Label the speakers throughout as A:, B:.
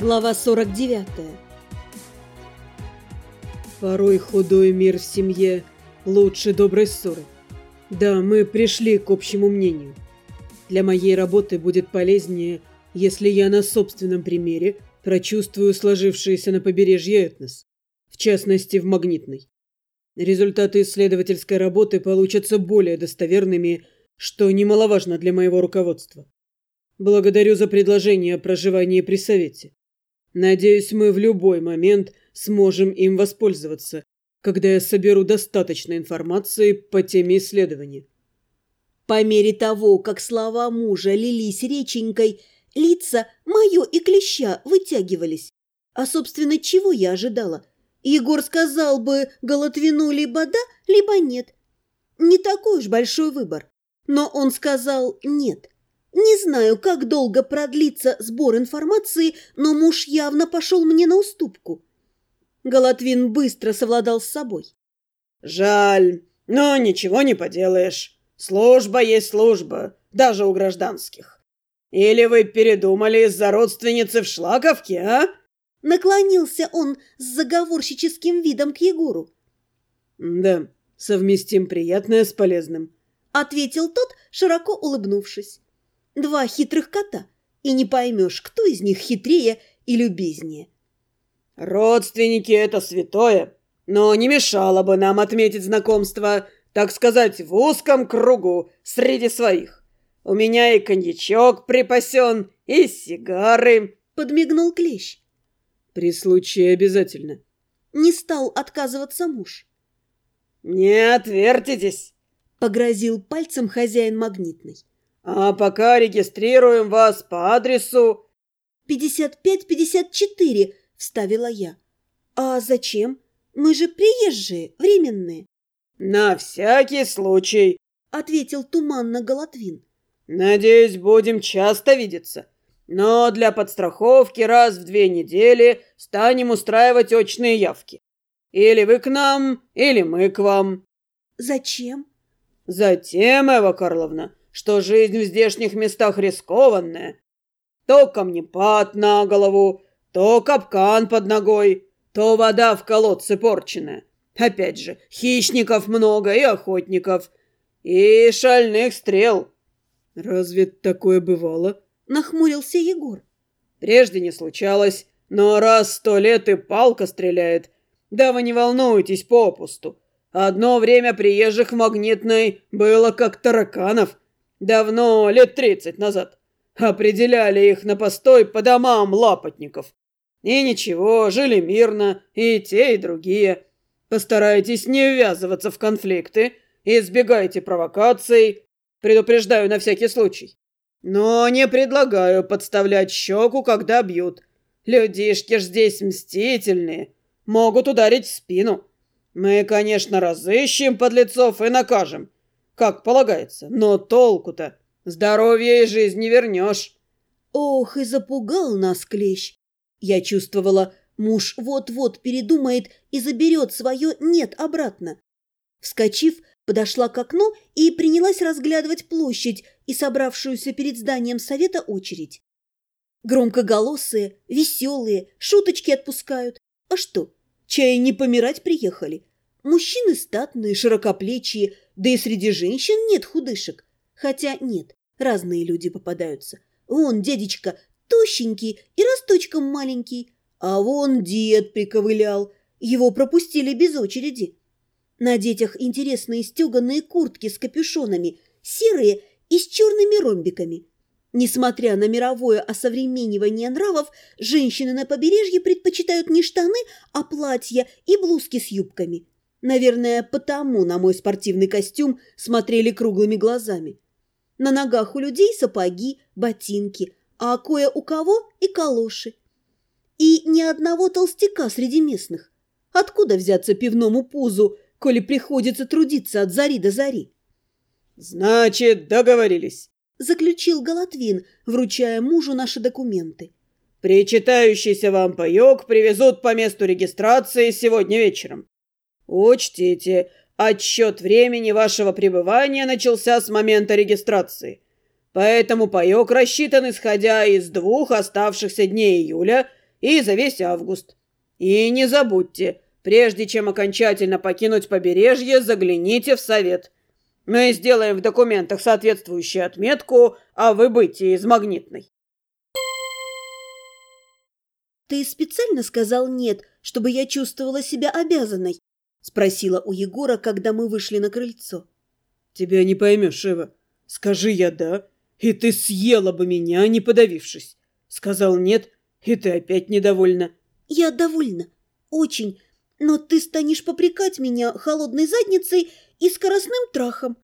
A: Глава 49
B: Порой худой мир в семье лучше доброй ссоры. Да, мы пришли к общему мнению. Для моей работы будет полезнее, если я на собственном примере прочувствую сложившийся на побережье этнос, в частности в Магнитной. Результаты исследовательской работы получатся более достоверными, что немаловажно для моего руководства. Благодарю за предложение о проживании при совете. Надеюсь, мы в любой момент сможем им воспользоваться, когда я соберу достаточно информации по теме исследования.
A: По мере того, как слова мужа лились реченькой, лица мое и клеща вытягивались. А, собственно, чего я ожидала? Егор сказал бы Голотвину либо да, либо нет. Не такой уж большой выбор. Но он сказал «нет». Не знаю, как долго продлится сбор информации, но муж явно пошел мне на уступку. Голотвин быстро совладал с собой.
C: «Жаль, но ничего не поделаешь. Служба есть служба, даже у гражданских. Или вы передумали из-за родственницы в Шлаковке, а?»
A: Наклонился он с заговорщическим видом к Егору.
B: «Да, совместим приятное с полезным», —
A: ответил тот, широко улыбнувшись. Два хитрых кота, и не поймешь, кто из них хитрее и любезнее.
C: «Родственники — это святое, но не мешало бы нам отметить знакомство, так сказать, в узком кругу среди своих. У меня и коньячок припасен, и сигары», —
A: подмигнул Клещ.
B: «При случае обязательно».
A: Не стал отказываться муж.
C: «Не отвертитесь», —
A: погрозил пальцем хозяин магнитный.
C: А пока регистрируем вас по адресу...»
A: «Пятьдесят пять, пятьдесят четыре», — вставила я. «А зачем? Мы же приезжие, временные».
C: «На всякий случай», —
A: ответил туманно Голотвин.
C: «Надеюсь, будем часто видеться. Но для подстраховки раз в две недели станем устраивать очные явки. Или вы к нам, или мы к вам».
A: «Зачем?»
C: «Затем, Эва Карловна, что жизнь в здешних местах рискованная. То камнепад на голову, то капкан под ногой, то вода в колодце порченная. Опять же, хищников много и охотников, и шальных стрел.
B: Разве такое бывало?
A: Нахмурился Егор.
C: Прежде не случалось, но раз сто лет и палка стреляет. Да вы не волнуйтесь попусту. Одно время приезжих в Магнитной было как тараканов – Давно, лет тридцать назад. Определяли их на постой по домам лапотников. И ничего, жили мирно, и те, и другие. Постарайтесь не ввязываться в конфликты, избегайте провокаций. Предупреждаю на всякий случай. Но не предлагаю подставлять щеку, когда бьют. Людишки ж здесь мстительные, могут ударить в спину. Мы, конечно, разыщем подлецов и накажем как полагается. Но толку-то? Здоровье и жизнь не вернешь.
A: Ох, и запугал нас клещ. Я чувствовала, муж вот-вот передумает и заберет свое «нет» обратно. Вскочив, подошла к окну и принялась разглядывать площадь и собравшуюся перед зданием совета очередь. Громкоголосые, веселые, шуточки отпускают. А что, чай не помирать приехали? Мужчины статные, широкоплечие, да и среди женщин нет худышек. Хотя нет, разные люди попадаются. Вон дедечка тощенький и росточком маленький, а вон дед приковылял. Его пропустили без очереди. На детях интересные стеганые куртки с капюшонами, серые и с черными ромбиками. Несмотря на мировое осовременивание нравов, женщины на побережье предпочитают не штаны, а платья и блузки с юбками – Наверное, потому на мой спортивный костюм смотрели круглыми глазами. На ногах у людей сапоги, ботинки, а кое у кого и калоши. И ни одного толстяка среди местных. Откуда взяться пивному пузу, коли приходится трудиться от зари до зари?
C: «Значит, договорились», –
A: заключил Голотвин, вручая мужу наши документы.
C: «Причитающийся вам паёк привезут по месту регистрации сегодня вечером. Учтите, отсчет времени вашего пребывания начался с момента регистрации. Поэтому паёк рассчитан исходя из двух оставшихся дней июля и за весь август. И не забудьте, прежде чем окончательно покинуть побережье, загляните в совет. Мы сделаем в документах соответствующую отметку о выбытии из магнитной.
A: «Ты специально сказал «нет», чтобы я чувствовала себя обязанной?» – спросила у Егора, когда мы вышли на крыльцо.
B: «Тебя не поймешь, Эва. Скажи я «да», и ты съела бы меня, не подавившись. Сказал «нет», и ты опять недовольна».
A: «Я довольна. Очень. Но ты станешь попрекать меня холодной задницей и скоростным трахом».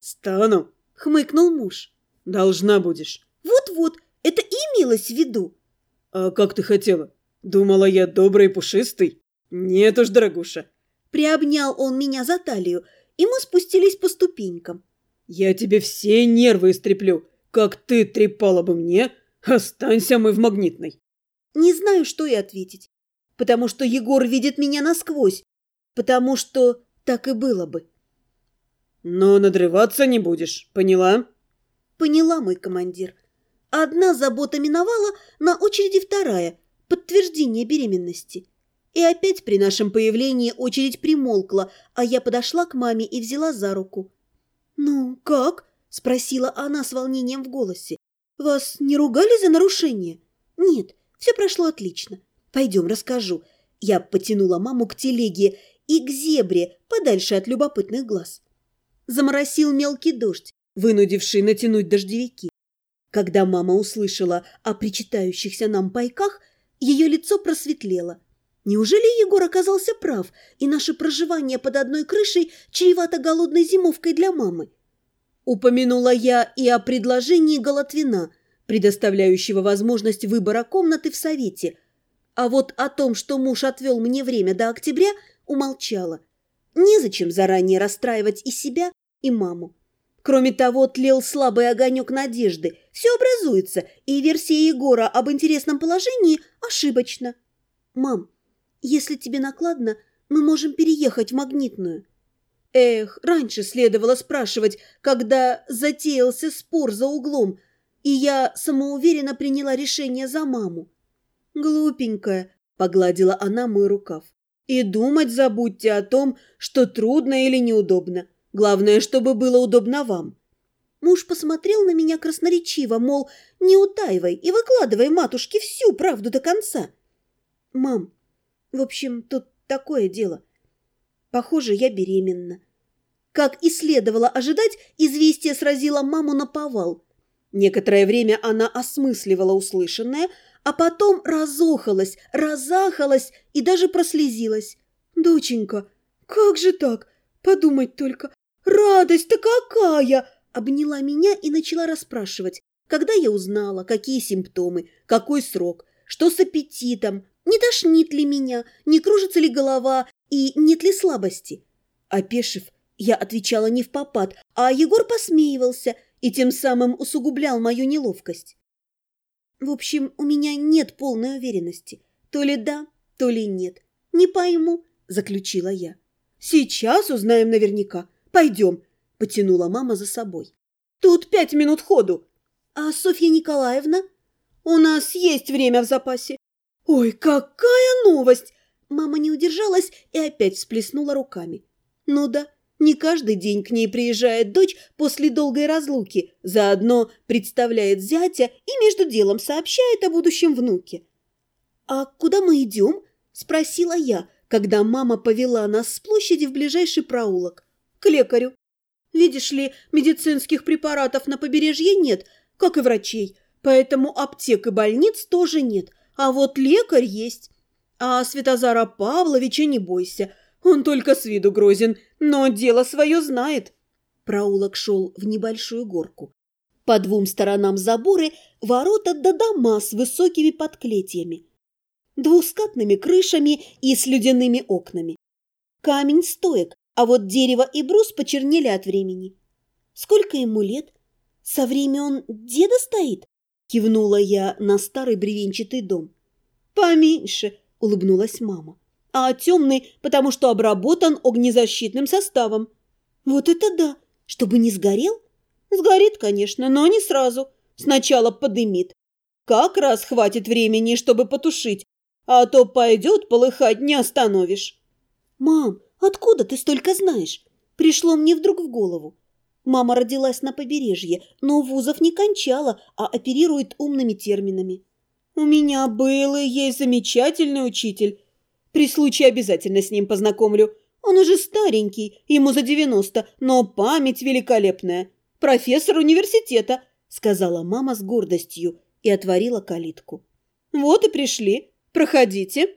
B: «Стану», –
A: хмыкнул муж.
B: «Должна будешь».
A: «Вот-вот, это и имелось в виду».
B: «А как ты хотела? Думала, я добрый и пушистый? Нет уж, дорогуша».
A: Приобнял он меня за талию, и мы спустились по ступенькам.
B: «Я тебе все нервы истреплю. Как ты трепала бы мне, останься мы в магнитной».
A: Не знаю, что и ответить. Потому что Егор видит меня насквозь. Потому что так и было бы.
B: Но надрываться не будешь, поняла?
A: Поняла, мой командир. Одна забота миновала, на очереди вторая – подтверждение беременности. И опять при нашем появлении очередь примолкла, а я подошла к маме и взяла за руку. «Ну, как?» – спросила она с волнением в голосе. «Вас не ругали за нарушение?» «Нет, все прошло отлично. Пойдем, расскажу». Я потянула маму к телеге и к зебре, подальше от любопытных глаз. Заморосил мелкий дождь, вынудивший натянуть дождевики. Когда мама услышала о причитающихся нам пайках, ее лицо просветлело. Неужели Егор оказался прав, и наше проживание под одной крышей чревато голодной зимовкой для мамы? Упомянула я и о предложении Голотвина, предоставляющего возможность выбора комнаты в совете. А вот о том, что муж отвел мне время до октября, умолчала. Незачем заранее расстраивать и себя, и маму. Кроме того, тлел слабый огонек надежды. Все образуется, и версия Егора об интересном положении ошибочна. «Мам, если тебе накладно, мы можем переехать в Магнитную». Эх, раньше следовало спрашивать, когда затеялся спор за углом, и я самоуверенно приняла решение за маму. «Глупенькая», — погладила она мой рукав. «И думать забудьте о том, что трудно или неудобно. Главное, чтобы было удобно вам. Муж посмотрел на меня красноречиво, мол, не утаивай и выкладывай матушке всю правду до конца. Мам, в общем, тут такое дело. Похоже, я беременна. Как и следовало ожидать, известие сразило маму на повал. Некоторое время она осмысливала услышанное, а потом разохалась, разахалась и даже прослезилась. «Доченька, как же так? Подумать только, «Радость-то какая!» Обняла меня и начала расспрашивать, когда я узнала, какие симптомы, какой срок, что с аппетитом, не тошнит ли меня, не кружится ли голова и нет ли слабости. Опешив, я отвечала не в попад, а Егор посмеивался и тем самым усугублял мою неловкость. В общем, у меня нет полной уверенности. То ли да, то ли нет. Не пойму, заключила я. Сейчас узнаем наверняка. Пойдем, потянула мама за собой. Тут пять минут ходу. А Софья Николаевна? У нас есть время в запасе. Ой, какая новость! Мама не удержалась и опять всплеснула руками. Ну да, не каждый день к ней приезжает дочь после долгой разлуки, заодно представляет зятя и между делом сообщает о будущем внуке. «А куда мы идем?» – спросила я, когда мама повела нас с площади в ближайший проулок к лекарю. Видишь ли, медицинских препаратов на побережье нет, как и врачей, поэтому аптек и больниц тоже нет, а вот лекарь есть. А Святозара Павловича не бойся, он только с виду грозен, но дело свое знает. Проулок шел в небольшую горку. По двум сторонам заборы ворота до дома с высокими подклетиями, двускатными крышами и с людяными окнами. Камень стоек, а вот дерево и брус почернели от времени. Сколько ему лет? Со времен деда стоит? Кивнула я на старый бревенчатый дом. Поменьше, улыбнулась мама. А темный, потому что обработан огнезащитным составом. Вот это да! Чтобы не сгорел? Сгорит, конечно, но не сразу. Сначала подымит. Как раз хватит времени, чтобы потушить, а то пойдет полыхать не остановишь. Мам, откуда ты столько знаешь? Пришло мне вдруг в голову. Мама родилась на побережье, но вузов не кончала, а оперирует умными терминами. У меня был и есть замечательный учитель. При случае обязательно с ним познакомлю. Он уже старенький, ему за девяносто, но память великолепная. Профессор университета, сказала мама с гордостью и отворила калитку. Вот и пришли. Проходите.